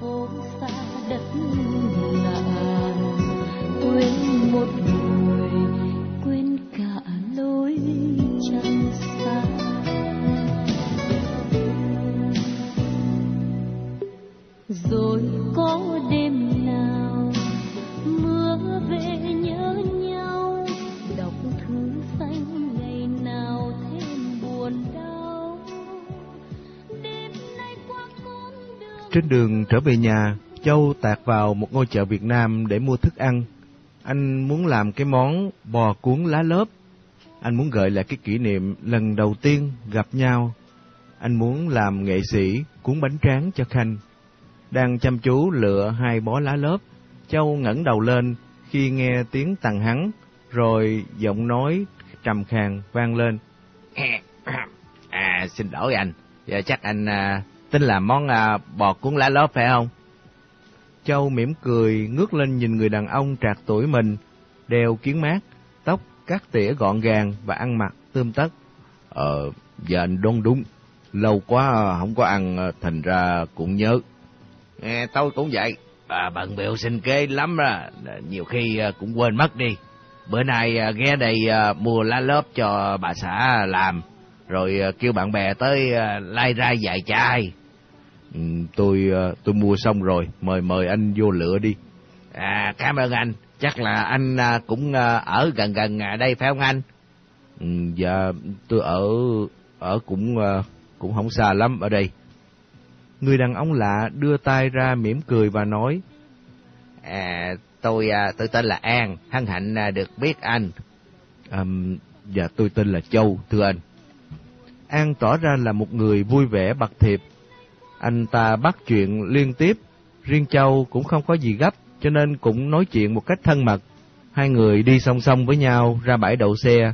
phố xa đất trở về nhà, Châu tạt vào một ngôi chợ Việt Nam để mua thức ăn. Anh muốn làm cái món bò cuốn lá lốp. Anh muốn gợi lại cái kỷ niệm lần đầu tiên gặp nhau. Anh muốn làm nghệ sĩ cuốn bánh tráng cho Khanh. Đang chăm chú lựa hai bó lá lốp, Châu ngẩng đầu lên khi nghe tiếng tằng hắn, rồi giọng nói trầm khàn vang lên. À, xin lỗi anh. Giờ chắc anh à, à, tính làm món à, bò cuốn lá lốp phải không? Châu mỉm cười ngước lên nhìn người đàn ông trạc tuổi mình, đeo kiến mát, tóc cắt tỉa gọn gàng và ăn mặc tươm tất. Ờ, giờ anh đoán đúng. Lâu quá không có ăn à, thành ra cũng nhớ. Nghe tôi cũng vậy. Bà bận biểu sinh kế lắm ra. Nhiều khi à, cũng quên mất đi. Bữa nay à, ghé đây à, mua lá lốp cho bà xã làm. Rồi à, kêu bạn bè tới à, lai ra vài chai. Ừ, tôi à, tôi mua xong rồi, mời mời anh vô lựa đi. À, cảm ơn anh. Chắc là anh cũng ở gần gần đây phải không anh? Ừ, dạ tôi ở ở cũng cũng không xa lắm ở đây. Người đàn ông lạ đưa tay ra mỉm cười và nói: À, tôi tôi tên là An, hân hạnh được biết anh. à, dạ tôi tên là Châu, thưa anh." An tỏ ra là một người vui vẻ bạc thiệp. Anh ta bắt chuyện liên tiếp, riêng Châu cũng không có gì gấp, cho nên cũng nói chuyện một cách thân mật. Hai người đi song song với nhau ra bãi đậu xe.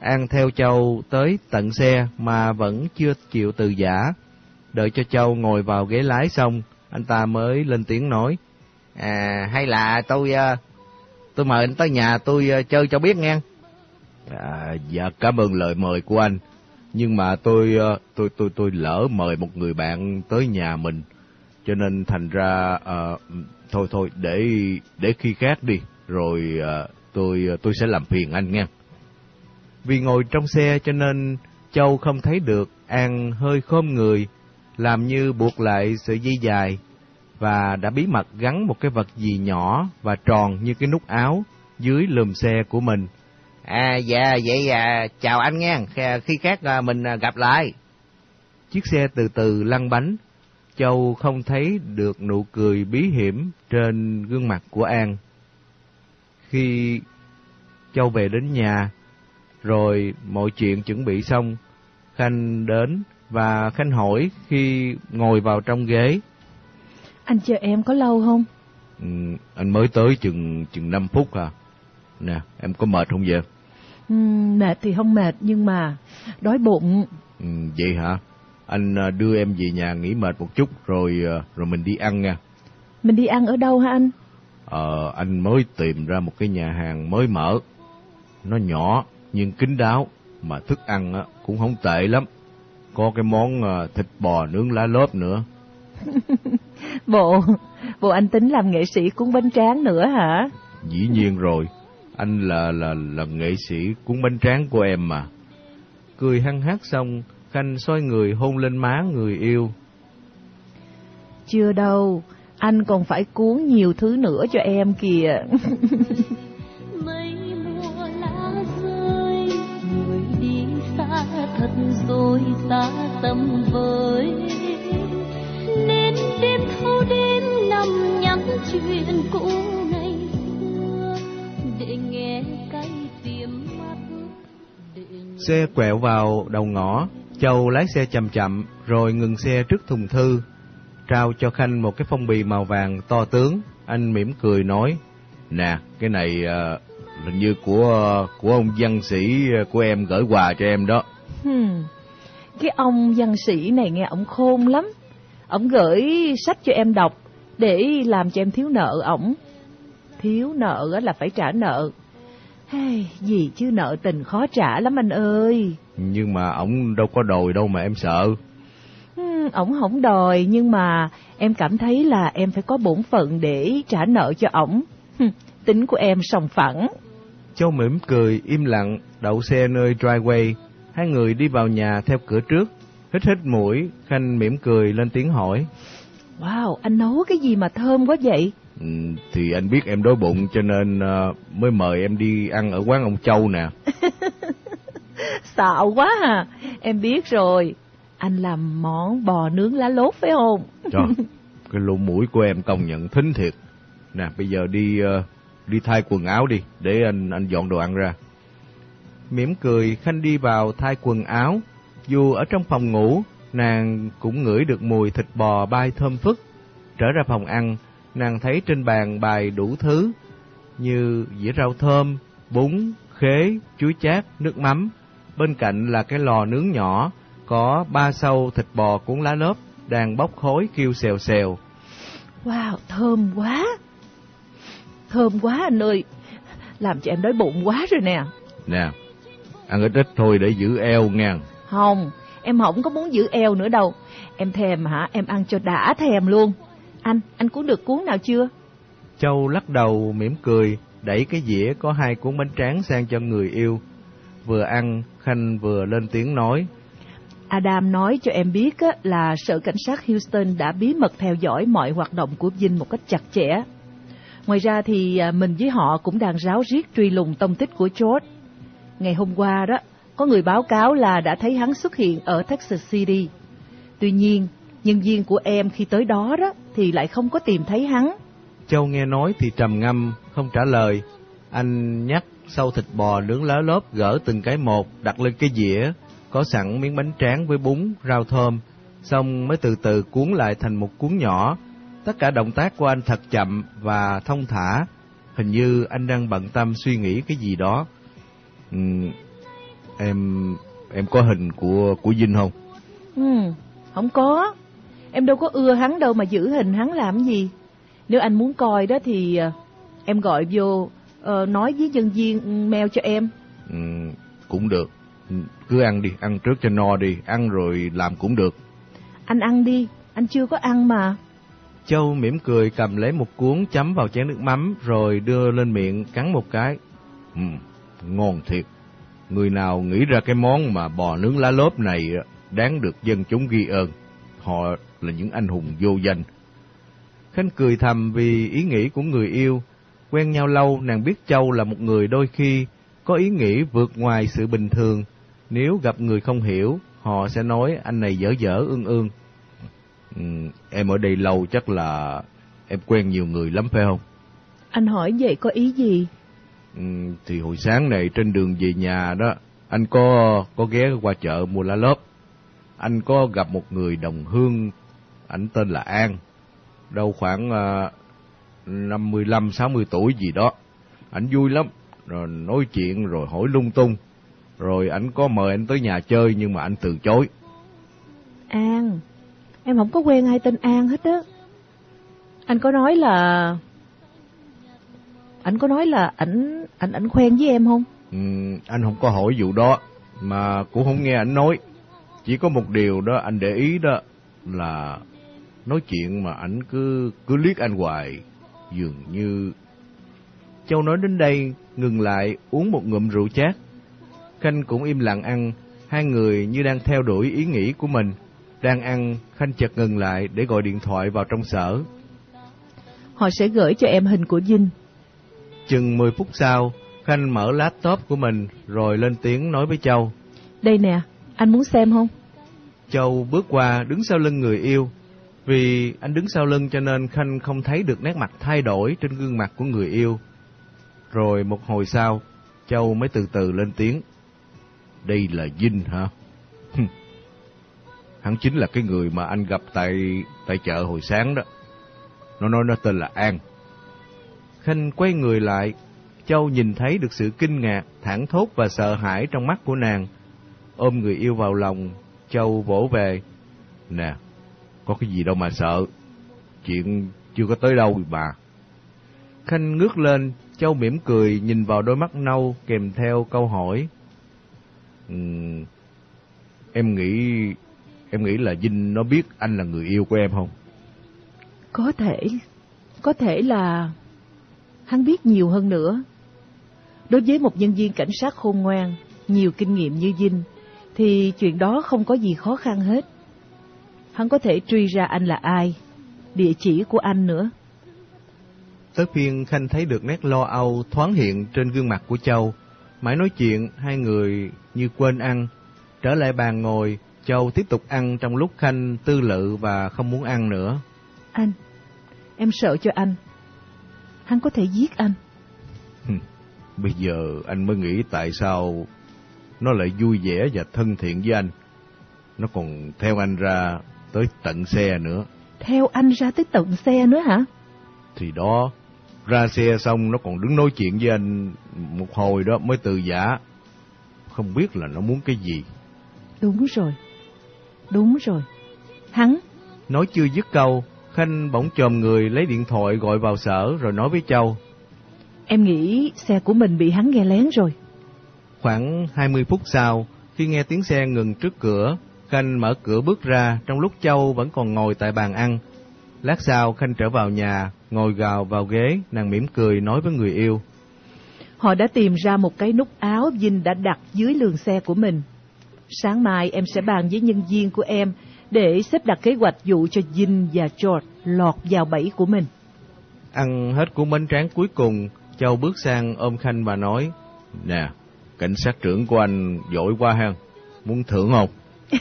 An theo Châu tới tận xe mà vẫn chưa chịu từ giả. Đợi cho Châu ngồi vào ghế lái xong, anh ta mới lên tiếng nói. À, hay là tôi ờ, tôi mời anh tới nhà tôi ờ, chơi cho biết nghe. À, dạ cảm ơn lời mời của anh. Nhưng mà tôi ờ, tôi tôi tôi lỡ mời một người bạn tới nhà mình, cho nên thành ra uh, thôi thôi để để khi khác đi, rồi uh, tôi tôi sẽ làm phiền anh nghe. Vì ngồi trong xe cho nên Châu không thấy được An hơi khom người, làm như buộc lại sợi dây dài và đã bí mật gắn một cái vật gì nhỏ và tròn như cái nút áo dưới lùm xe của mình. À, dạ, vậy à, chào anh nghe, khi khác à, mình à, gặp lại. Chiếc xe từ từ lăn bánh. Châu không thấy được nụ cười bí hiểm trên gương mặt của An. Khi Châu về đến nhà, rồi mọi chuyện chuẩn bị xong, Khanh đến và Khanh hỏi khi ngồi vào trong ghế. Anh chờ em có lâu không? Ừ, anh mới tới chừng chừng 5 phút à. Nè, em có mệt không vậy? Ừ, mệt thì không mệt nhưng mà đói bụng. Ừ, vậy hả? Anh à, đưa em về nhà nghỉ mệt một chút rồi à, rồi mình đi ăn nha. Mình đi ăn ở đâu hả anh? Ờ, anh mới tìm ra một cái nhà hàng mới mở. Nó nhỏ nhưng kín đáo mà thức ăn á, cũng không tệ lắm. Có cái món à, thịt bò nướng lá lốp nữa. Bộ, bộ anh tính làm nghệ sĩ cuốn bánh tráng nữa hả? Dĩ nhiên rồi, anh là là là nghệ sĩ cuốn bánh tráng của em mà. Cười hăng hát xong, Khanh xoay người hôn lên má người yêu. Chưa đâu, anh còn phải cuốn nhiều thứ nữa cho em kìa. mây mùa lá rơi người đi xa thật rồi xa tầm với nên đêm thâu đêm nằm nhắc chuyện cũ Xe quẹo vào đầu ngõ, Châu lái xe chậm chậm rồi ngừng xe trước thùng thư, trao cho Khanh một cái phong bì màu vàng to tướng. Anh mỉm cười nói: "Nè, cái này uh, hình như của của ông văn sĩ của em gửi quà cho em đó." Hmm, cái ông văn sĩ này nghe ổng khôn lắm. Ổng gửi sách cho em đọc để làm cho em thiếu nợ ổng. Thiếu nợ là phải trả nợ. Hey, gì chứ nợ tình khó trả lắm anh ơi. Nhưng mà ổng đâu có đòi đâu mà em sợ. Hmm, ổng không đòi nhưng mà em cảm thấy là em phải có bổn phận để trả nợ cho ổng. Tính của em sòng phẳng. Châu mỉm cười, im lặng, đậu xe nơi driveway. Hai người đi vào nhà theo cửa trước. Hít hít mũi, Khanh mỉm cười lên tiếng hỏi. Wow, anh nấu cái gì mà thơm quá vậy? Ừ, thì anh biết em đói bụng cho nên uh, mới mời em đi ăn ở quán ông Châu nè. Xạo quá à, em biết rồi. Anh làm món bò nướng lá lốt phải không? Trời, cái lỗ mũi của em công nhận thính thiệt. Nè, bây giờ đi uh, đi thay quần áo đi, để anh anh dọn đồ ăn ra. Mỉm cười, Khanh đi vào thay quần áo. Dù ở trong phòng ngủ, nàng cũng ngửi được mùi thịt bò bay thơm phức. Trở ra phòng ăn, nàng thấy trên bàn bài đủ thứ, như dĩa rau thơm, bún, khế, chuối chát, nước mắm. Bên cạnh là cái lò nướng nhỏ, có ba sâu thịt bò cuốn lá lốp, đang bốc khói kêu xèo xèo. Wow, thơm quá! Thơm quá anh ơi! Làm cho em đói bụng quá rồi nè. Nè, ăn ít ít thôi để giữ eo nha. Không, em không có muốn giữ eo nữa đâu. Em thèm hả, em ăn cho đã thèm luôn. Anh, anh cuốn được cuốn nào chưa? Châu lắc đầu mỉm cười, đẩy cái dĩa có hai cuốn bánh tráng sang cho người yêu. Vừa ăn, Khanh vừa lên tiếng nói. Adam nói cho em biết á, là sở cảnh sát Houston đã bí mật theo dõi mọi hoạt động của Vinh một cách chặt chẽ. Ngoài ra thì à, mình với họ cũng đang ráo riết truy lùng tông tích của George. Ngày hôm qua đó, có người báo cáo là đã thấy hắn xuất hiện ở Texas City. Tuy nhiên, nhân viên của em khi tới đó đó thì lại không có tìm thấy hắn. Châu nghe nói thì trầm ngâm, không trả lời. Anh nhắc sau thịt bò nướng lá lốp gỡ từng cái một, đặt lên cái dĩa, có sẵn miếng bánh tráng với bún, rau thơm, xong mới từ từ cuốn lại thành một cuốn nhỏ. Tất cả động tác của anh thật chậm và thông thả, hình như anh đang bận tâm suy nghĩ cái gì đó. Ừ, em em có hình của của Vinh không? Ừ, không có. Em đâu có ưa hắn đâu mà giữ hình hắn làm gì. Nếu anh muốn coi đó thì ờ, em gọi vô uh, nói với nhân viên mail cho em. Ừ, cũng được. Ừ, cứ ăn đi, ăn trước cho no đi, ăn rồi làm cũng được. Anh ăn đi, anh chưa có ăn mà. Châu mỉm cười cầm lấy một cuốn chấm vào chén nước mắm rồi đưa lên miệng cắn một cái. Ừ, ngon thiệt. Người nào nghĩ ra cái món mà bò nướng lá lốp này đáng được dân chúng ghi ơn. Họ là những anh hùng vô danh. Khánh cười thầm vì ý nghĩ của người yêu. Quen nhau lâu, nàng biết Châu là một người đôi khi có ý nghĩ vượt ngoài sự bình thường. Nếu gặp người không hiểu, họ sẽ nói anh này dở dở ương ương. Ừ, em ở đây lâu chắc là em quen nhiều người lắm phải không? Anh hỏi vậy có ý gì? Ừ, thì hồi sáng này trên đường về nhà đó, anh có có ghé qua chợ mua lá lốp. Anh có gặp một người đồng hương, anh tên là An, đâu khoảng uh, 55-60 tuổi gì đó. Anh vui lắm, rồi nói chuyện rồi hỏi lung tung. Rồi anh có mời anh tới nhà chơi nhưng mà anh từ chối. An, em không có quen ai tên An hết á. Anh có nói là anh có nói là ảnh ảnh ảnh quen với em không? Ừ, anh không có hỏi vụ đó mà cũng không nghe ảnh nói. Chỉ có một điều đó anh để ý đó là nói chuyện mà ảnh cứ cứ liếc anh hoài dường như Châu nói đến đây ngừng lại uống một ngụm rượu chát. Khanh cũng im lặng ăn, hai người như đang theo đuổi ý nghĩ của mình. Đang ăn, Khanh chợt ngừng lại để gọi điện thoại vào trong sở. Họ sẽ gửi cho em hình của Vinh. Chừng 10 phút sau, Khanh mở laptop của mình rồi lên tiếng nói với Châu. Đây nè, anh muốn xem không? Châu bước qua đứng sau lưng người yêu. Vì anh đứng sau lưng cho nên Khanh không thấy được nét mặt thay đổi trên gương mặt của người yêu. Rồi một hồi sau, Châu mới từ từ lên tiếng. Đây là Vinh hả? Hắn chính là cái người mà anh gặp tại tại chợ hồi sáng đó. Nó nói nó tên là An. Khanh quay người lại, Châu nhìn thấy được sự kinh ngạc, thẳng thốt và sợ hãi trong mắt của nàng. Ôm người yêu vào lòng, Châu vỗ về. Nè, có cái gì đâu mà sợ. Chuyện chưa có tới đâu mà. Khanh ngước lên, Châu mỉm cười nhìn vào đôi mắt nâu kèm theo câu hỏi. Um, em nghĩ em nghĩ là Vinh nó biết anh là người yêu của em không? Có thể, có thể là hắn biết nhiều hơn nữa. Đối với một nhân viên cảnh sát khôn ngoan, nhiều kinh nghiệm như Vinh, thì chuyện đó không có gì khó khăn hết. Hắn có thể truy ra anh là ai, địa chỉ của anh nữa. Tới phiên Khanh thấy được nét lo âu thoáng hiện trên gương mặt của Châu. Mãi nói chuyện, hai người như quên ăn. Trở lại bàn ngồi, Châu tiếp tục ăn trong lúc Khanh tư lự và không muốn ăn nữa. Anh, em sợ cho anh. Hắn có thể giết anh. Bây giờ anh mới nghĩ tại sao nó lại vui vẻ và thân thiện với anh. Nó còn theo anh ra tới tận xe nữa. Theo anh ra tới tận xe nữa hả? Thì đó, ra xe xong nó còn đứng nói chuyện với anh một hồi đó mới từ giả. Không biết là nó muốn cái gì. Đúng rồi. Đúng rồi. Hắn. Nói chưa dứt câu, Khanh bỗng chồm người lấy điện thoại gọi vào sở rồi nói với Châu. Em nghĩ xe của mình bị hắn nghe lén rồi. Khoảng 20 phút sau, khi nghe tiếng xe ngừng trước cửa, Khanh mở cửa bước ra trong lúc Châu vẫn còn ngồi tại bàn ăn. Lát sau Khanh trở vào nhà, ngồi gào vào ghế, nàng mỉm cười nói với người yêu. Họ đã tìm ra một cái nút áo Vinh đã đặt dưới lường xe của mình. Sáng mai em sẽ bàn với nhân viên của em để xếp đặt kế hoạch dụ cho Vinh và George lọt vào bẫy của mình. Ăn hết cuốn bánh tráng cuối cùng, Châu bước sang ôm Khanh và nói, Nè, cảnh sát trưởng của anh giỏi quá ha, muốn thưởng không?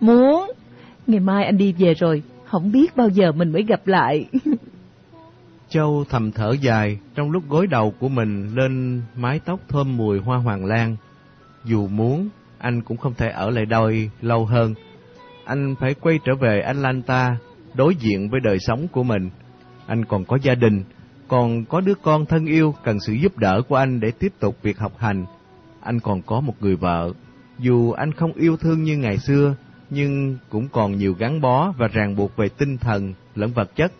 Muốn. Ngày mai anh đi về rồi, không biết bao giờ mình mới gặp lại. Châu thầm thở dài trong lúc gối đầu của mình lên mái tóc thơm mùi hoa hoàng lan. Dù muốn, anh cũng không thể ở lại đây lâu hơn. Anh phải quay trở về Atlanta, đối diện với đời sống của mình. Anh còn có gia đình, còn có đứa con thân yêu cần sự giúp đỡ của anh để tiếp tục việc học hành. Anh còn có một người vợ. Dù anh không yêu thương như ngày xưa, nhưng cũng còn nhiều gắn bó và ràng buộc về tinh thần lẫn vật chất.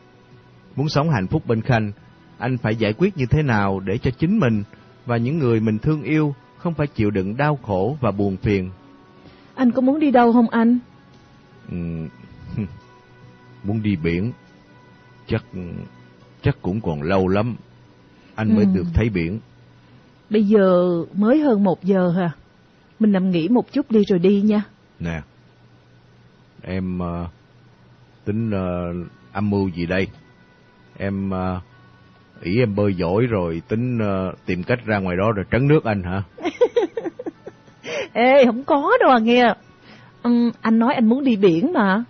Muốn sống hạnh phúc bên Khanh, anh phải giải quyết như thế nào để cho chính mình và những người mình thương yêu không phải chịu đựng đau khổ và buồn phiền. Anh có muốn đi đâu không anh? Ừ, muốn đi biển, chắc chắc cũng còn lâu lắm. Anh mới Ừ. được thấy biển. Bây giờ mới hơn một giờ hả? Mình nằm nghỉ một chút đi rồi đi nha. Nè, em ờ, tính ờ, âm mưu gì đây? Em ờ, ý em bơi giỏi rồi tính ờ, tìm cách ra ngoài đó rồi trấn nước anh hả? Ê, không có đâu à nghe. Ừm, anh nói anh muốn đi biển mà.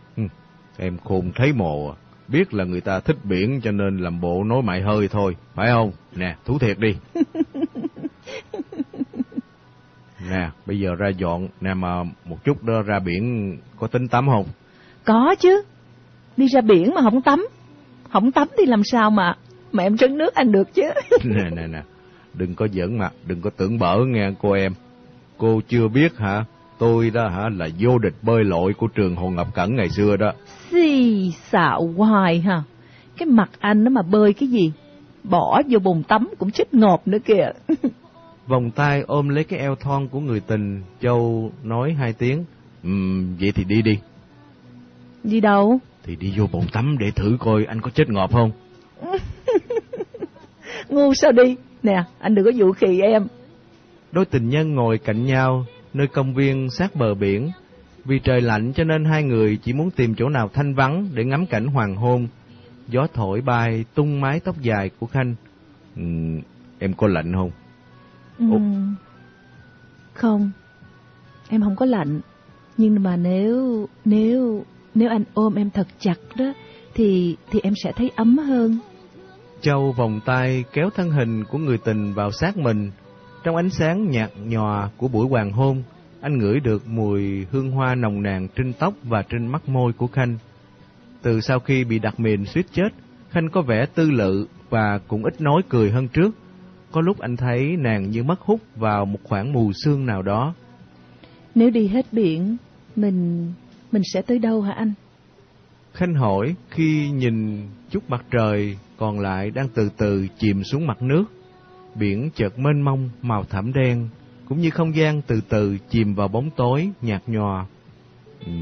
Em khôn thấy mồ à. Biết là người ta thích biển cho nên làm bộ nói mại hơi thôi, phải không? Nè, thú thiệt đi. nè, bây giờ ra dọn, nè mà một chút đó ra biển có tính tắm không? Có chứ. Đi ra biển mà không tắm. Không tắm thì làm sao mà mà em trấn nước anh được chứ. nè nè nè, đừng có giỡn mặt, đừng có tưởng bở nghe cô em. Cô chưa biết hả? Tôi đó hả là vô địch bơi lội của trường Hồ Ngọc Cẩn ngày xưa đó. Xì xạo hoài hả? Cái mặt anh nó mà bơi cái gì? Bỏ vô bồn tắm cũng chết ngọt nữa kìa. Vòng tay ôm lấy cái eo thon của người tình, Châu nói hai tiếng. Ừm, vậy thì đi đi. đi đâu? Thì đi vô bồn tắm để thử coi anh có chết ngọt không. Ngu sao đi? Nè, anh đừng có dụ khì em. Đôi tình nhân ngồi cạnh nhau, nơi công viên sát bờ biển. Vì trời lạnh cho nên hai người chỉ muốn tìm chỗ nào thanh vắng để ngắm cảnh hoàng hôn. Gió thổi bay tung mái tóc dài của Khanh. Ừm, em có lạnh không? Ủa? Ừm, Không, em không có lạnh. Nhưng mà nếu nếu nếu anh ôm em thật chặt đó thì thì em sẽ thấy ấm hơn. Châu vòng tay kéo thân hình của người tình vào sát mình. Trong ánh sáng nhạt nhòa của buổi hoàng hôn, anh ngửi được mùi hương hoa nồng nàn trên tóc và trên mắt môi của Khanh. Từ sau khi bị đặt mìn suýt chết, Khanh có vẻ tư lự và cũng ít nói cười hơn trước. Có lúc anh thấy nàng như mất hút vào một khoảng mù sương nào đó. Nếu đi hết biển, mình mình sẽ tới đâu hả anh? Khanh hỏi khi nhìn chút mặt trời còn lại đang từ từ chìm xuống mặt nước. Biển chợt mênh mông màu thẫm đen, cũng như không gian từ từ chìm vào bóng tối nhạt nhòa. Ừ,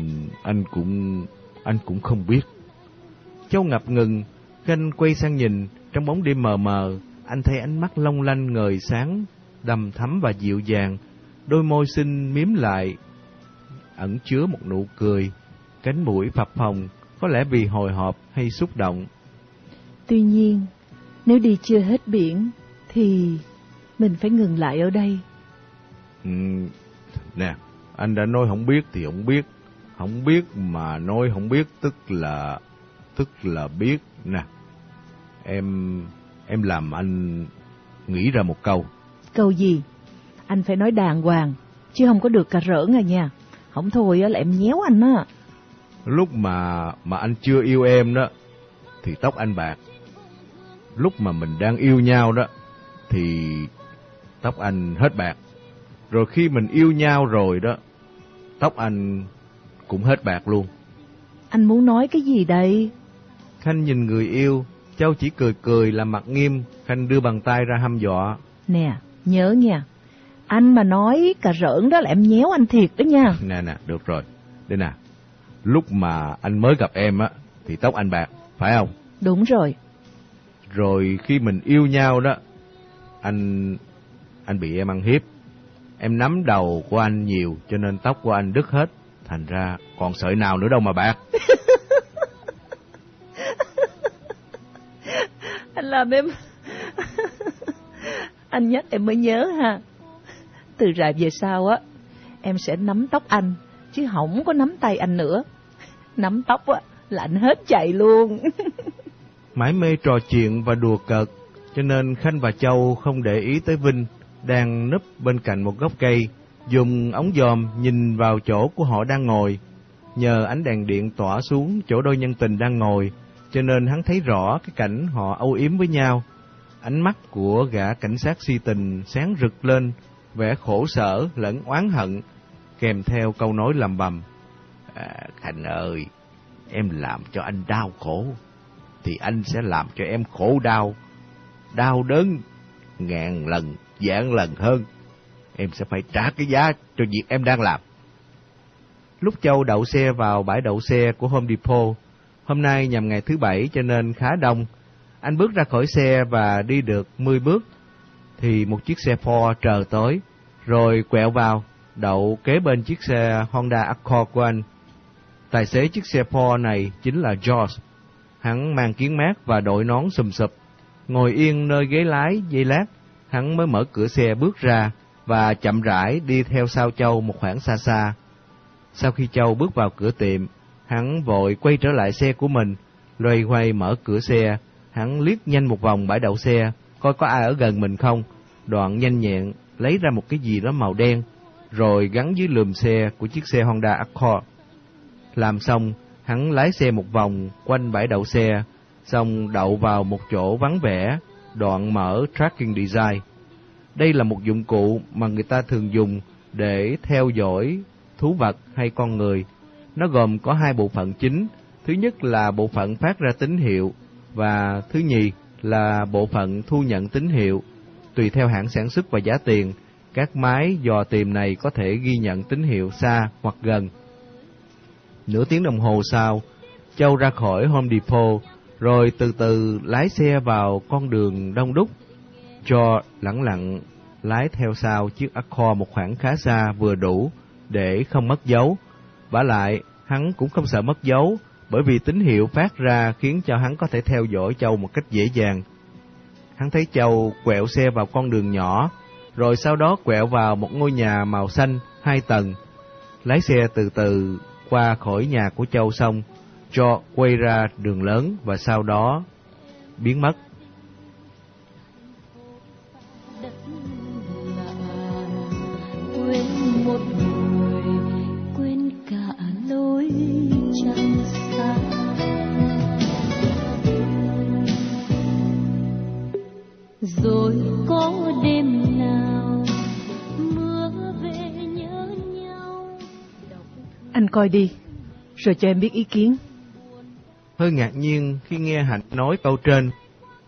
anh cũng anh cũng không biết. Châu ngập ngừng, Khanh quay sang nhìn, trong bóng đêm mờ mờ, anh thấy ánh mắt long lanh ngời sáng, đầm thắm và dịu dàng, đôi môi xinh miếm lại, ẩn chứa một nụ cười, cánh mũi phập phồng, có lẽ vì hồi hộp hay xúc động. Tuy nhiên, nếu đi chưa hết biển, thì mình phải ngừng lại ở đây. Ừ, nè, anh đã nói không biết thì không biết, không biết mà nói không biết tức là tức là biết nè. Em em làm anh nghĩ ra một câu. Câu gì? Anh phải nói đàng hoàng, chứ không có được cà rỡn à nha. Không thôi á là em nhéo anh á. Lúc mà mà anh chưa yêu em đó thì tóc anh bạc. Lúc mà mình đang yêu nhau đó thì tóc anh hết bạc. Rồi khi mình yêu nhau rồi đó, tóc anh cũng hết bạc luôn. Anh muốn nói cái gì đây? Khanh nhìn người yêu, Châu chỉ cười cười làm mặt nghiêm, Khanh đưa bàn tay ra hăm dọa. Nè, nhớ nha, anh mà nói cà rỡn đó là em nhéo anh thiệt đó nha. Nè nè, được rồi. Đây nè, lúc mà anh mới gặp em á, thì tóc anh bạc, phải không? Đúng rồi. Rồi khi mình yêu nhau đó, anh anh bị em ăn hiếp. Em nắm đầu của anh nhiều cho nên tóc của anh đứt hết. Thành ra còn sợi nào nữa đâu mà bạc. anh làm em... anh nhắc em mới nhớ ha. Từ rày về sau á, em sẽ nắm tóc anh, chứ không có nắm tay anh nữa. Nắm tóc á, là anh hết chạy luôn. Mãi mê trò chuyện và đùa cợt, cho nên Khanh và Châu không để ý tới Vinh, đang núp bên cạnh một gốc cây, dùng ống dòm nhìn vào chỗ của họ đang ngồi. Nhờ ánh đèn điện tỏa xuống chỗ đôi nhân tình đang ngồi, cho nên hắn thấy rõ cái cảnh họ âu yếm với nhau. Ánh mắt của gã cảnh sát si tình sáng rực lên, vẻ khổ sở lẫn oán hận, kèm theo câu nói lầm bầm. À, Khanh ơi, em làm cho anh đau khổ, thì anh sẽ làm cho em khổ đau, đau đớn ngàn lần, vạn lần hơn. Em sẽ phải trả cái giá cho việc em đang làm. Lúc Châu đậu xe vào bãi đậu xe của Home Depot, hôm nay nhằm ngày thứ bảy cho nên khá đông. Anh bước ra khỏi xe và đi được 10 bước, thì một chiếc xe Ford chờ tới, rồi quẹo vào, đậu kế bên chiếc xe Honda Accord của anh. Tài xế chiếc xe Ford này chính là George. Hắn mang kiến mát và đội nón sùm sụp, ngồi yên nơi ghế lái dây lát, hắn mới mở cửa xe bước ra và chậm rãi đi theo sau Châu một khoảng xa xa. Sau khi Châu bước vào cửa tiệm, hắn vội quay trở lại xe của mình, loay hoay mở cửa xe, hắn liếc nhanh một vòng bãi đậu xe, coi có ai ở gần mình không, đoạn nhanh nhẹn lấy ra một cái gì đó màu đen, rồi gắn dưới lườm xe của chiếc xe Honda Accord. Làm xong, hắn lái xe một vòng quanh bãi đậu xe, xong đậu vào một chỗ vắng vẻ, đoạn mở Tracking Design. Đây là một dụng cụ mà người ta thường dùng để theo dõi thú vật hay con người. Nó gồm có hai bộ phận chính. Thứ nhất là bộ phận phát ra tín hiệu và thứ nhì là bộ phận thu nhận tín hiệu. Tùy theo hãng sản xuất và giá tiền, các máy dò tìm này có thể ghi nhận tín hiệu xa hoặc gần. Nửa tiếng đồng hồ sau, Châu ra khỏi Home Depot, rồi từ từ lái xe vào con đường đông đúc. Cho lẳng lặng lái theo sau chiếc Accord một khoảng khá xa vừa đủ để không mất dấu. Bả lại, hắn cũng không sợ mất dấu, bởi vì tín hiệu phát ra khiến cho hắn có thể theo dõi Châu một cách dễ dàng. Hắn thấy Châu quẹo xe vào con đường nhỏ, rồi sau đó quẹo vào một ngôi nhà màu xanh hai tầng. Lái xe từ từ qua khỏi nhà của Châu xong, cho quay ra đường lớn và sau đó biến mất. quên một người quên cả lối chẳng xa rồi có đêm nào mưa về nhớ nhau Anh coi đi, rồi cho em biết ý kiến. Hơi ngạc nhiên khi nghe Hạnh nói câu trên,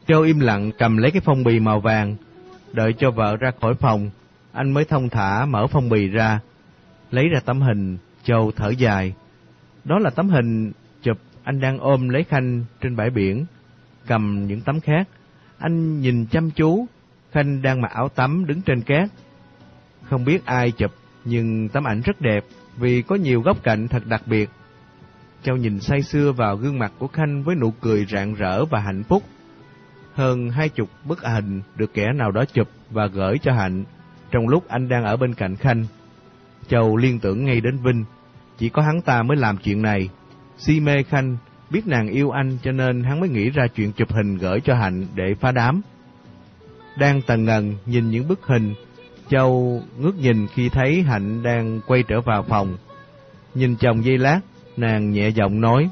Châu im lặng cầm lấy cái phong bì màu vàng, đợi cho vợ ra khỏi phòng, anh mới thông thả mở phong bì ra, lấy ra tấm hình, Châu thở dài, Đó là tấm hình chụp anh đang ôm lấy Khanh trên bãi biển, cầm những tấm khác. Anh nhìn chăm chú, Khanh đang mặc áo tắm đứng trên cát. Không biết ai chụp, nhưng tấm ảnh rất đẹp vì có nhiều góc cạnh thật đặc biệt. Châu nhìn say sưa vào gương mặt của Khanh với nụ cười rạng rỡ và hạnh phúc. Hơn hai chục bức hình được kẻ nào đó chụp và gửi cho Hạnh trong lúc anh đang ở bên cạnh Khanh. Châu liên tưởng ngay đến Vinh, chỉ có hắn ta mới làm chuyện này. Si mê Khanh, biết nàng yêu anh cho nên hắn mới nghĩ ra chuyện chụp hình gửi cho Hạnh để phá đám. Đang tần ngần nhìn những bức hình, Châu ngước nhìn khi thấy Hạnh đang quay trở vào phòng. Nhìn chồng dây lát, nàng nhẹ giọng nói.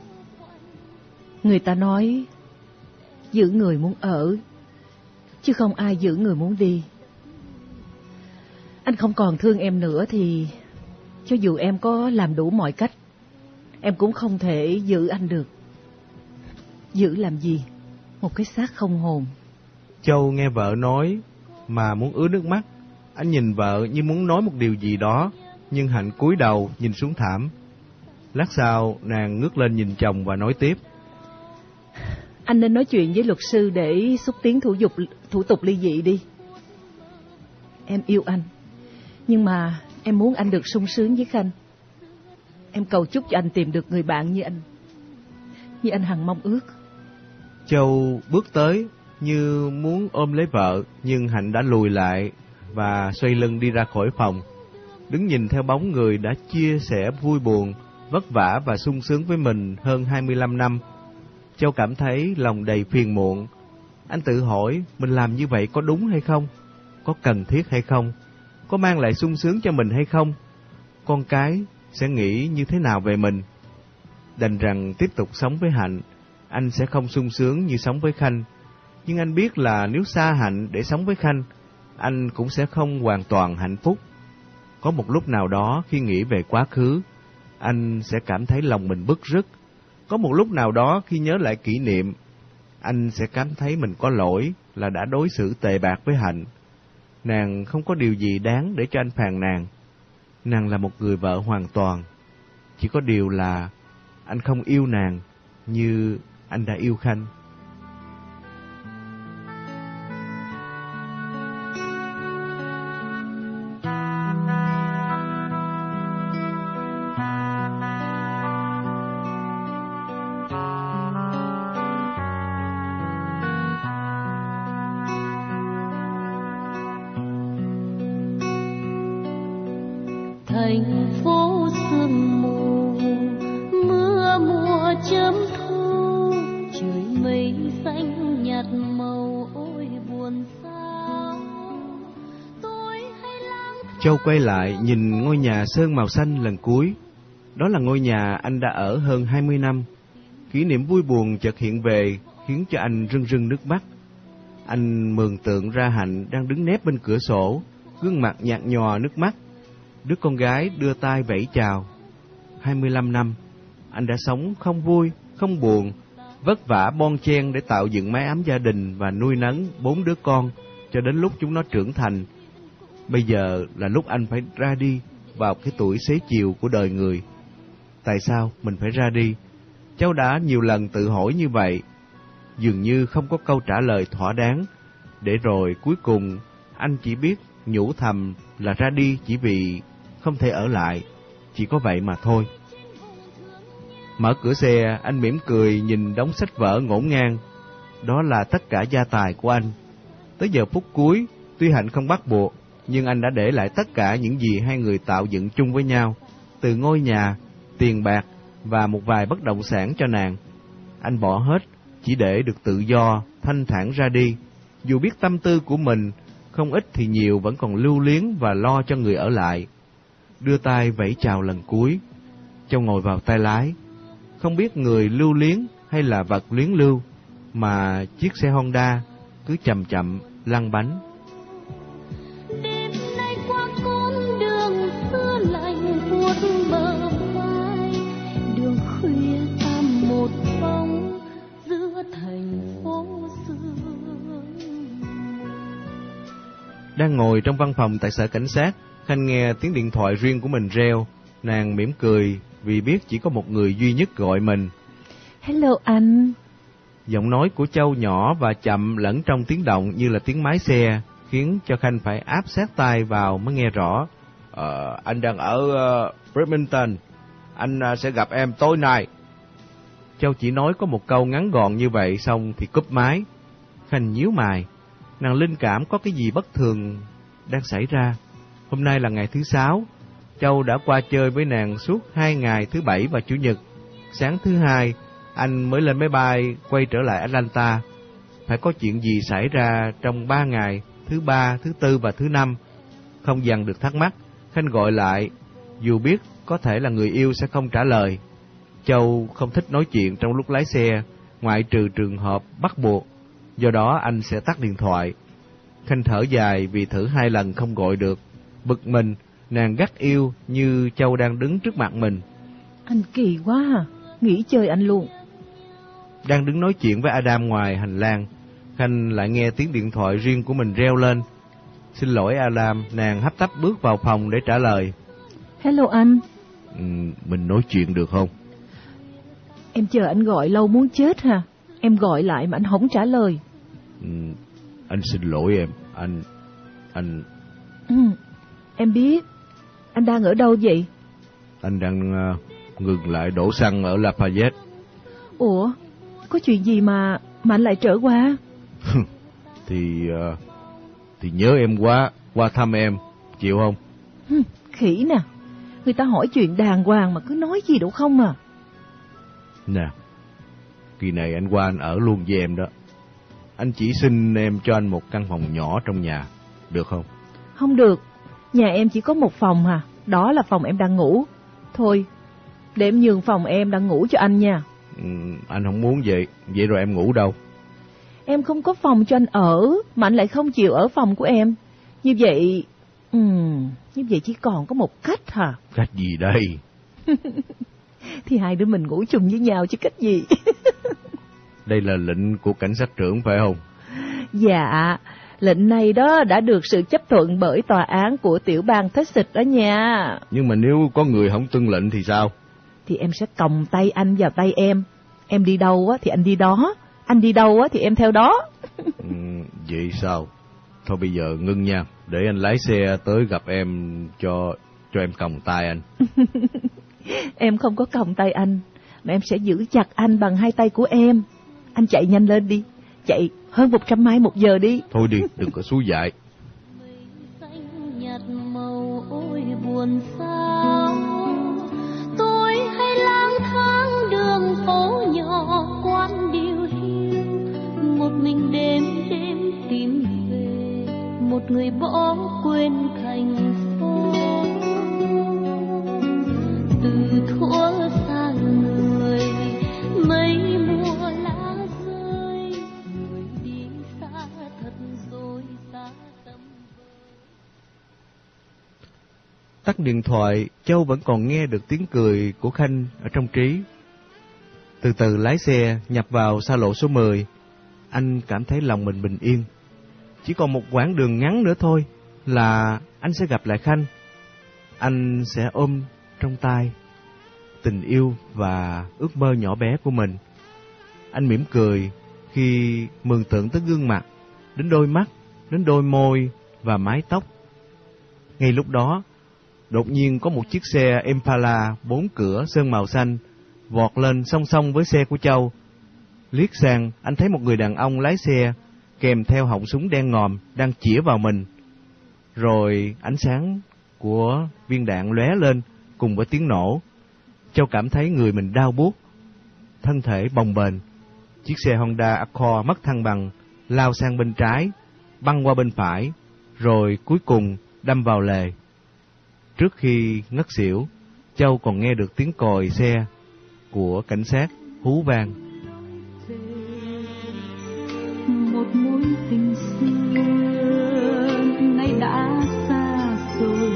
Người ta nói, giữ người muốn ở, chứ không ai giữ người muốn đi. Anh không còn thương em nữa thì cho dù em có làm đủ mọi cách, em cũng không thể giữ anh được. Giữ làm gì? Một cái xác không hồn. Châu nghe vợ nói mà muốn ứa nước mắt. Anh nhìn vợ như muốn nói một điều gì đó, nhưng Hạnh cúi đầu nhìn xuống thảm. Lát sau, nàng ngước lên nhìn chồng và nói tiếp. Anh nên nói chuyện với luật sư để xúc tiến thủ dục thủ tục ly dị đi. Em yêu anh, nhưng mà em muốn anh được sung sướng với Khanh. Em cầu chúc cho anh tìm được người bạn như anh, như anh hằng mong ước. Châu bước tới như muốn ôm lấy vợ, nhưng Hạnh đã lùi lại và xoay lưng đi ra khỏi phòng. Đứng nhìn theo bóng người đã chia sẻ vui buồn, vất vả và sung sướng với mình hơn 25 năm. Châu cảm thấy lòng đầy phiền muộn. Anh tự hỏi mình làm như vậy có đúng hay không? Có cần thiết hay không? Có mang lại sung sướng cho mình hay không? Con cái sẽ nghĩ như thế nào về mình? Đành rằng tiếp tục sống với Hạnh, anh sẽ không sung sướng như sống với Khanh. Nhưng anh biết là nếu xa Hạnh để sống với Khanh, anh cũng sẽ không hoàn toàn hạnh phúc. Có một lúc nào đó khi nghĩ về quá khứ, anh sẽ cảm thấy lòng mình bức rứt. Có một lúc nào đó khi nhớ lại kỷ niệm, anh sẽ cảm thấy mình có lỗi là đã đối xử tệ bạc với Hạnh. Nàng không có điều gì đáng để cho anh phàn nàn. Nàng là một người vợ hoàn toàn. Chỉ có điều là anh không yêu nàng như anh đã yêu Khanh. Mây xanh nhạt màu ôi buồn sao tôi hay Châu quay lại nhìn ngôi nhà sơn màu xanh lần cuối. Đó là ngôi nhà anh đã ở hơn 20 năm. Kỷ niệm vui buồn chợt hiện về khiến cho anh rưng rưng nước mắt. Anh mường tượng ra Hạnh đang đứng nép bên cửa sổ, gương mặt nhạt nhòa nước mắt. Đứa con gái đưa tay vẫy chào. 25 năm, anh đã sống không vui, không buồn, vất vả bon chen để tạo dựng mái ấm gia đình và nuôi nấng bốn đứa con cho đến lúc chúng nó trưởng thành. Bây giờ là lúc anh phải ra đi vào cái tuổi xế chiều của đời người. Tại sao mình phải ra đi? Cháu đã nhiều lần tự hỏi như vậy, dường như không có câu trả lời thỏa đáng, để rồi cuối cùng anh chỉ biết nhủ thầm là ra đi chỉ vì không thể ở lại, chỉ có vậy mà thôi. Mở cửa xe, anh mỉm cười nhìn đống sách vở ngổn ngang. Đó là tất cả gia tài của anh. Tới giờ phút cuối, tuy Hạnh không bắt buộc, nhưng anh đã để lại tất cả những gì hai người tạo dựng chung với nhau, từ ngôi nhà, tiền bạc và một vài bất động sản cho nàng. Anh bỏ hết, chỉ để được tự do, thanh thản ra đi. Dù biết tâm tư của mình, không ít thì nhiều vẫn còn lưu luyến và lo cho người ở lại. Đưa tay vẫy chào lần cuối. Châu ngồi vào tay lái. Không biết người lưu luyến hay là vật luyến lưu, mà chiếc xe Honda cứ chậm chậm lăn bánh. Đêm nay qua con đường xưa lạnh buốt bờ vai đường khuya tăm một bóng giữa thành phố sương Đang ngồi trong văn phòng tại sở cảnh sát, Khanh nghe tiếng điện thoại riêng của mình reo, nàng mỉm cười, vì biết chỉ có một người duy nhất gọi mình. Hello anh. Giọng nói của Châu nhỏ và chậm lẫn trong tiếng động như là tiếng máy xe, khiến cho Khanh phải áp sát tai vào mới nghe rõ. Ờ, anh đang ở uh, Bremerton, anh uh, sẽ gặp em tối nay. Châu chỉ nói có một câu ngắn gọn như vậy xong thì cúp máy. Khanh nhíu mày, nàng linh cảm có cái gì bất thường đang xảy ra. Hôm nay là ngày thứ sáu, Châu đã qua chơi với nàng suốt hai ngày thứ bảy và chủ nhật. Sáng thứ hai, anh mới lên máy bay quay trở lại Atlanta. Phải có chuyện gì xảy ra trong ba ngày, thứ ba, thứ tư và thứ năm. Không dằn được thắc mắc, Khanh gọi lại, dù biết có thể là người yêu sẽ không trả lời. Châu không thích nói chuyện trong lúc lái xe, ngoại trừ trường hợp bắt buộc, do đó anh sẽ tắt điện thoại. Khanh thở dài vì thử hai lần không gọi được, bực mình, nàng gắt yêu như Châu đang đứng trước mặt mình. Anh kỳ quá à, nghỉ chơi anh luôn. Đang đứng nói chuyện với Adam ngoài hành lang, Khanh lại nghe tiếng điện thoại riêng của mình reo lên. Xin lỗi Adam, nàng hấp tấp bước vào phòng để trả lời. Hello anh. Ừ, mình nói chuyện được không? Em chờ anh gọi lâu muốn chết hả? Em gọi lại mà anh không trả lời. Ừ, anh xin lỗi em, anh... anh... Ừ, em biết. Anh đang ở đâu vậy? Anh đang uh, ngừng lại đổ xăng ở Lafayette. Ủa, có chuyện gì mà mà anh lại trở qua? thì uh, thì nhớ em quá, qua thăm em, chịu không? Khỉ nè, người ta hỏi chuyện đàng hoàng mà cứ nói gì đâu không à. Nè, kỳ này anh qua anh ở luôn với em đó. Anh chỉ xin em cho anh một căn phòng nhỏ trong nhà, được không? Không được, nhà em chỉ có một phòng à, đó là phòng em đang ngủ. Thôi, để em nhường phòng em đang ngủ cho anh nha. Ừ, anh không muốn vậy, vậy rồi em ngủ đâu? Em không có phòng cho anh ở, mà anh lại không chịu ở phòng của em. Như vậy, ừ, như vậy chỉ còn có một cách hả? Cách gì đây? Thì hai đứa mình ngủ chung với nhau chứ cách gì? đây là lệnh của cảnh sát trưởng phải không? Dạ, lệnh này đó đã được sự chấp thuận bởi tòa án của tiểu bang Texas đó nha. Nhưng mà nếu có người không tuân lệnh thì sao? Thì em sẽ còng tay anh vào tay em. Em đi đâu á thì anh đi đó, anh đi đâu á thì em theo đó. ừ, vậy sao? Thôi bây giờ ngưng nha, để anh lái xe tới gặp em cho cho em còng tay anh. em không có còng tay anh, mà em sẽ giữ chặt anh bằng hai tay của em. Anh chạy nhanh lên đi, chạy hơn một trăm mai một giờ đi. Thôi đi, đừng có xú dại. nhạt màu ôi buồn sao tôi hay lang thang đường phố nhỏ quán điều hiu một mình đêm đêm tìm về một người bỏ quên thành phố từ thuở Tắt điện thoại, Châu vẫn còn nghe được tiếng cười của Khanh ở trong trí. Từ từ lái xe nhập vào xa lộ số 10, anh cảm thấy lòng mình bình yên. Chỉ còn một quãng đường ngắn nữa thôi là anh sẽ gặp lại Khanh. Anh sẽ ôm trong tay tình yêu và ước mơ nhỏ bé của mình. Anh mỉm cười khi mường tượng tới gương mặt, đến đôi mắt, đến đôi môi và mái tóc. Ngay lúc đó, đột nhiên có một chiếc xe Impala bốn cửa sơn màu xanh vọt lên song song với xe của Châu. Liếc sang, anh thấy một người đàn ông lái xe kèm theo họng súng đen ngòm đang chĩa vào mình. Rồi ánh sáng của viên đạn lóe lên cùng với tiếng nổ. Châu cảm thấy người mình đau buốt, thân thể bồng bềnh. Chiếc xe Honda Accord mất thăng bằng, lao sang bên trái, băng qua bên phải, rồi cuối cùng đâm vào lề. Trước khi ngất xỉu, Châu còn nghe được tiếng còi xe của cảnh sát hú vang. một mối tình xưa nay đã xa rồi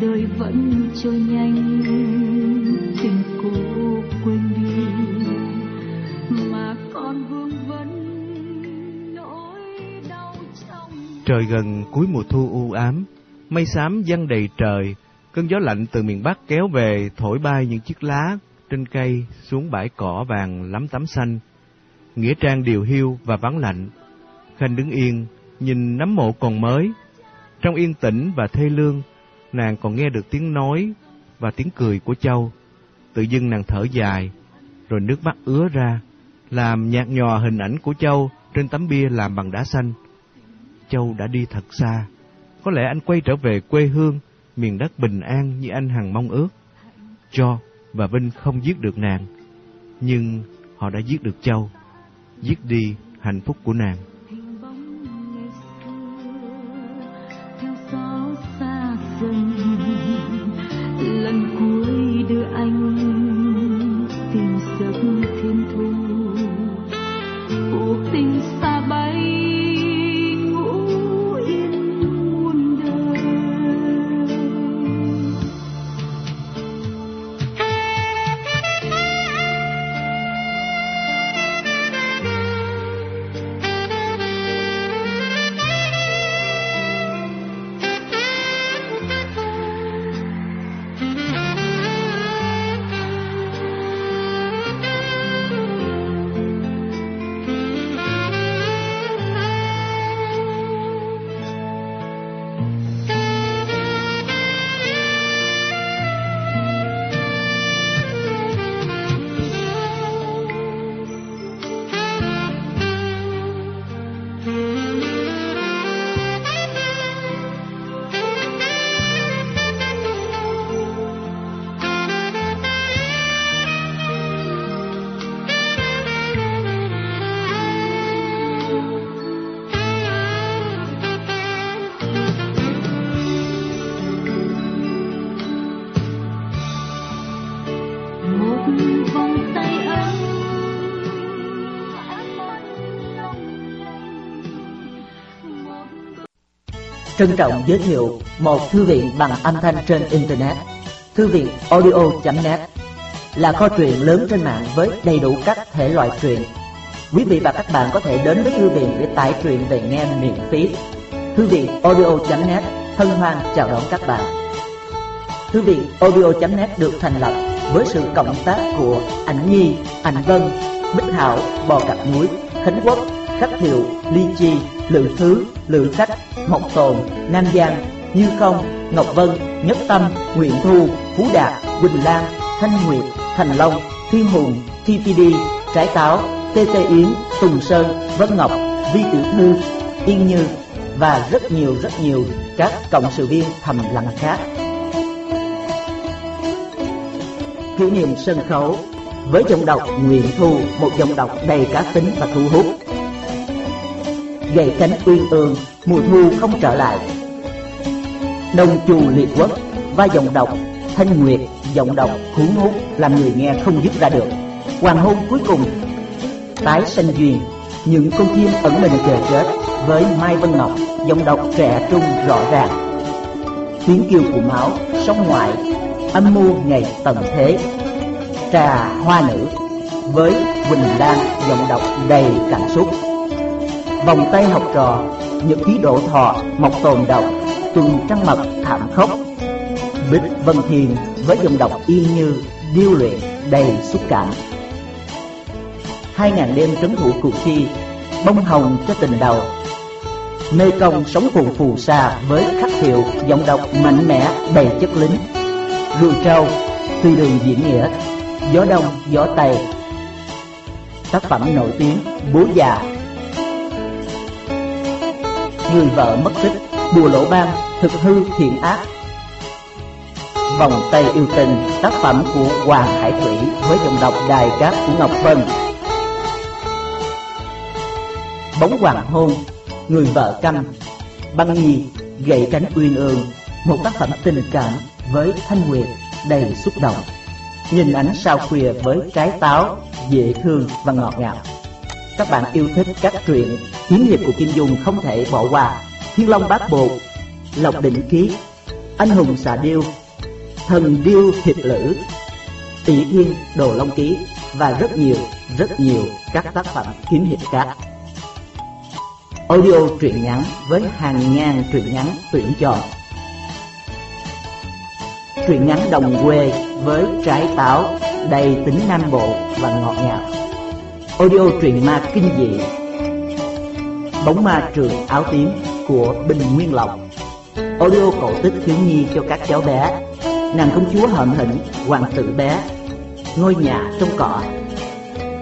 đời vẫn trôi nhanh tình cũ quên đi mà còn vương vấn nỗi đau trong Trời gần cuối mùa thu u ám, mây xám giăng đầy trời, Cơn gió lạnh từ miền Bắc kéo về thổi bay những chiếc lá trên cây xuống bãi cỏ vàng lắm tắm xanh. Nghĩa trang điều hiu và vắng lạnh. Khanh đứng yên, nhìn nấm mộ còn mới. Trong yên tĩnh và thê lương, nàng còn nghe được tiếng nói và tiếng cười của Châu. Tự dưng nàng thở dài, rồi nước mắt ứa ra, làm nhạt nhòa hình ảnh của Châu trên tấm bia làm bằng đá xanh. Châu đã đi thật xa, có lẽ anh quay trở về quê hương, miền đất bình an như anh hằng mong ước. Cho và Vinh không giết được nàng, nhưng họ đã giết được Châu, giết đi hạnh phúc của nàng. Trân trọng giới thiệu một thư viện bằng âm thanh trên Internet. Thư viện audio.net là kho truyện lớn trên mạng với đầy đủ các thể loại truyện. Quý vị và các bạn có thể đến với thư viện để tải truyện về nghe miễn phí. Thư viện audio.net hân hoan chào đón các bạn. Thư viện audio.net được thành lập với sự cộng tác của Ảnh Nhi, Ảnh Vân, Bích Hảo, Bò Cặp Muối, Khánh Quốc, Khắc Hiệu, Ly Chi, Lự Thứ, Lự sách Mộc Tồn, Nam Giang, Như Không, Ngọc Vân, Nhất Tâm, nguyện Thu, Phú Đạt, Quỳnh Lan, Thanh Nguyệt, Thành Long, Thiên Hùng, TPD, Trái Táo, TT Yến, Tùng Sơn, Vân Ngọc, Vi Tiểu Thư, Yên Như và rất nhiều rất nhiều các cộng sự viên thầm lặng khác. Kỷ niệm sân khấu với giọng đọc Nguyễn Thu, một giọng đọc đầy cá tính và thu hút gậy cánh uyên ương, mùa thu không trở lại. Đồng chu liệt quốc và giọng đọc thanh nguyệt giọng đọc cuốn hút làm người nghe không dứt ra được. Hoàng hôn cuối cùng, tái sanh duyên, những con chim ẩn mình chờ chết với mai vân ngọc giọng đọc trẻ trung rõ ràng. Tiếng kêu của máu sông ngoại, âm mưu ngày tận thế. Trà hoa nữ, với quỳnh lan giọng đọc đầy cảm xúc vòng tay học trò nhật ký độ thọ mọc tồn đọc tuần trăng mật thảm khốc. Bích vân thiền với dòng đọc yên như điêu luyện đầy xúc cảm. Hai ngàn đêm trấn thủ cuộc thi, bông hồng cho tình đầu. Mê công sống phù phù sa với khắc hiệu giọng đọc mạnh mẽ đầy chất lính. Rùi trâu, tuy đường diễn nghĩa, gió đông, gió tây. Tác phẩm nổi tiếng bố già người vợ mất tích bùa lỗ ban, thực hư thiện ác. Vòng tay yêu tình, tác phẩm của hoàng hải thủy với giọng đọc đài cát của ngọc vân. Bóng hoàng hôn, người vợ căm. Băng nhi, gậy cánh uyên ương. Một tác phẩm tình cảm với thanh nguyệt đầy xúc động. Nhìn ánh sao khuya với trái táo, dễ thương và ngọt ngào các bạn yêu thích các truyện kiếm hiệp của Kim Dung không thể bỏ qua Thiên Long Bát Bộ Lộc Định Ký Anh Hùng Xà Điêu Thần Điêu Hiệp Lữ Tỷ Thiên Đồ Long Ký và rất nhiều, rất nhiều các tác phẩm kiếm hiệp khác. Audio truyện ngắn với hàng ngàn truyện ngắn tuyển chọn. truyện ngắn đồng quê với trái táo đầy tính nam bộ và ngọt ngào. Audio truyện ma kinh dị. Bóng ma trường áo tím của Bình Nguyên Lộc. Audio cổ tích thiếu nhi cho các cháu bé. Nàng công chúa hậm hĩnh, hoàng tử bé. Ngôi nhà trong cỏ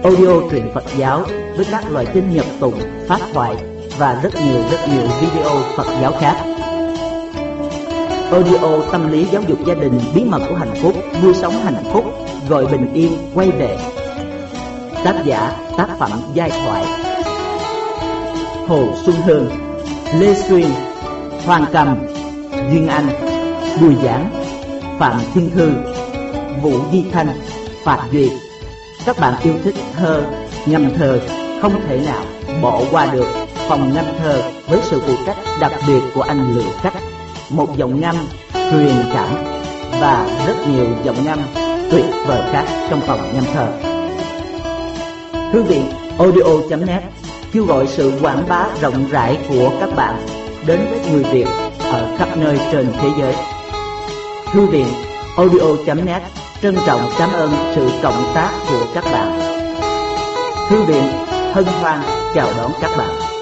Audio truyện Phật giáo với các loại kinh nhập tụng, pháp thoại và rất nhiều rất nhiều video Phật giáo khác. Audio tâm lý giáo dục gia đình bí mật của hạnh phúc nuôi sống hạnh phúc gọi bình yên quay về. Tác giả tác phẩm giai thoại. Hồ Xuân Hương Lê Xuyên Hoàng Cầm Duyên Anh Bùi Giảng Phạm Thiên Thư Vũ Di Thanh Phạm Duyệt Các bạn yêu thích thơ, ngâm thơ không thể nào bỏ qua được phòng ngâm thơ với sự phụ trách đặc biệt của anh Lữ Cách một giọng ngâm truyền cảm và rất nhiều giọng ngâm tuyệt vời khác trong phòng ngâm thơ. Thư viện audio.net kêu gọi sự quảng bá rộng rãi của các bạn đến với người Việt ở khắp nơi trên thế giới. Thư viện audio.net trân trọng cảm ơn sự cộng tác của các bạn. Thư viện hân hoan chào đón các bạn.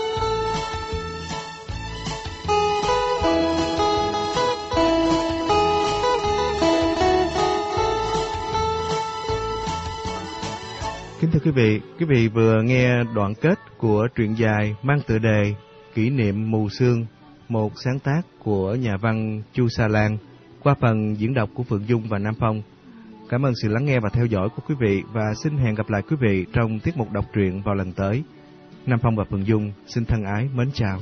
Thưa quý vị, quý vị vừa nghe đoạn kết của truyện dài mang tựa đề Kỷ niệm mù sương, một sáng tác của nhà văn Chu Sa Lan qua phần diễn đọc của Phượng Dung và Nam Phong. Cảm ơn sự lắng nghe và theo dõi của quý vị và xin hẹn gặp lại quý vị trong tiết mục đọc truyện vào lần tới. Nam Phong và Phượng Dung xin thân ái mến chào.